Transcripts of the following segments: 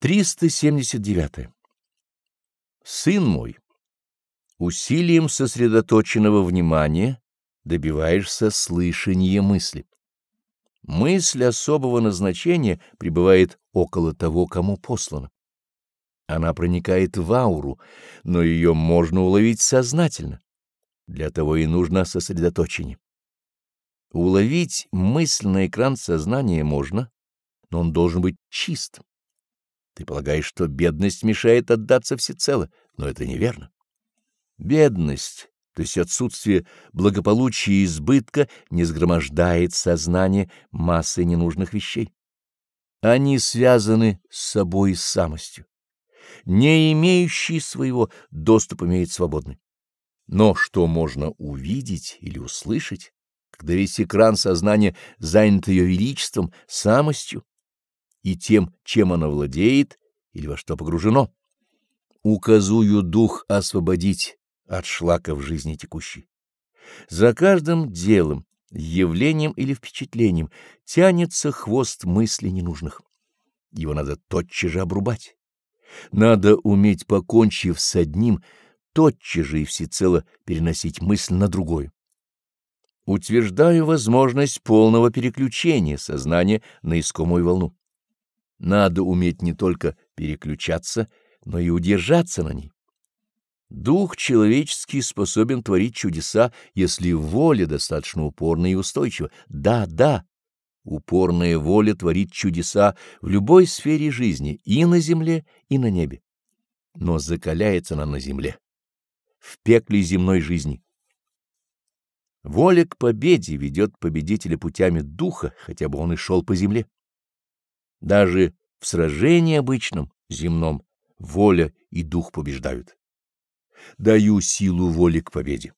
379. Сын мой, усилием сосредоточенного внимания добиваешься слышания мысли. Мысль особого назначения пребывает около того, кому послана. Она проникает в ауру, но ее можно уловить сознательно. Для того и нужно сосредоточение. Уловить мысль на экран сознания можно, но он должен быть чист. Ты полагаешь, что бедность мешает отдаться всецело, но это неверно. Бедность, то есть отсутствие благополучия и избытка, не сгромождает сознание массой ненужных вещей. Они связаны с собой и с самостью. Не имеющий своего доступ имеет свободный. Но что можно увидеть или услышать, когда весь экран сознания занят ее величеством, самостью, и тем, чем оно владеет или во что погружено. Указую дух освободить от шлаков жизни текущей. За каждым делом, явлением или впечатлением тянется хвост мыслей ненужных. Его надо тотчас же обрубать. Надо уметь, покончив с одним, тотчас же и всецело переносить мысль на другое. Утверждаю возможность полного переключения сознания на искомую волну. Надо уметь не только переключаться, но и удержаться на ней. Дух человеческий способен творить чудеса, если воля достаточно упорна и устойчива. Да, да, упорная воля творит чудеса в любой сфере жизни, и на земле, и на небе. Но закаляется она на земле, в пекле земной жизни. Воля к победе ведет победителя путями духа, хотя бы он и шел по земле. Даже в сражении обычном, земном, воля и дух побеждают. Даю силу воли к победе.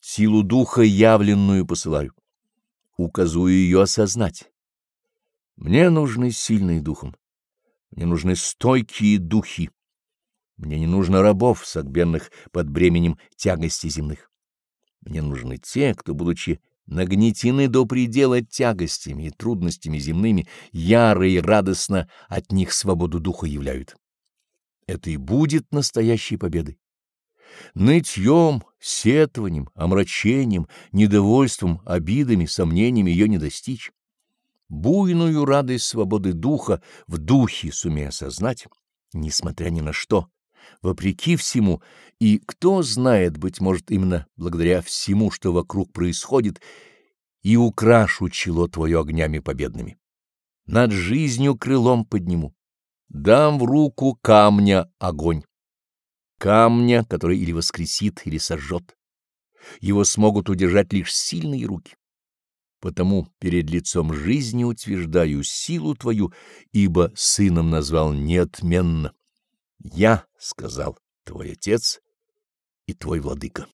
Силу духа явленную посылаю. Указую ее осознать. Мне нужны сильные духом. Мне нужны стойкие духи. Мне не нужно рабов, согбенных под бременем тягости земных. Мне нужны те, кто, будучи нагнетены до предела тягостями и трудностями земными, яро и радостно от них свободу духа являют. Это и будет настоящей победой. Нытьем, сетованием, омрачением, недовольством, обидами, сомнениями ее не достичь. Буйную радость свободы духа в духе сумея осознать, несмотря ни на что, вопреки всему, и кто знает, быть может, именно благодаря всему, что вокруг происходит, и украшу чело твое огнями победными. Над жизнью крылом подниму, дам в руку камня огонь. Камня, который или воскресит, или сожжет. Его смогут удержать лишь сильные руки. Потому перед лицом жизни утверждаю силу твою, ибо сыном назвал неотменно. Я сказал, твой отец и твой владыка.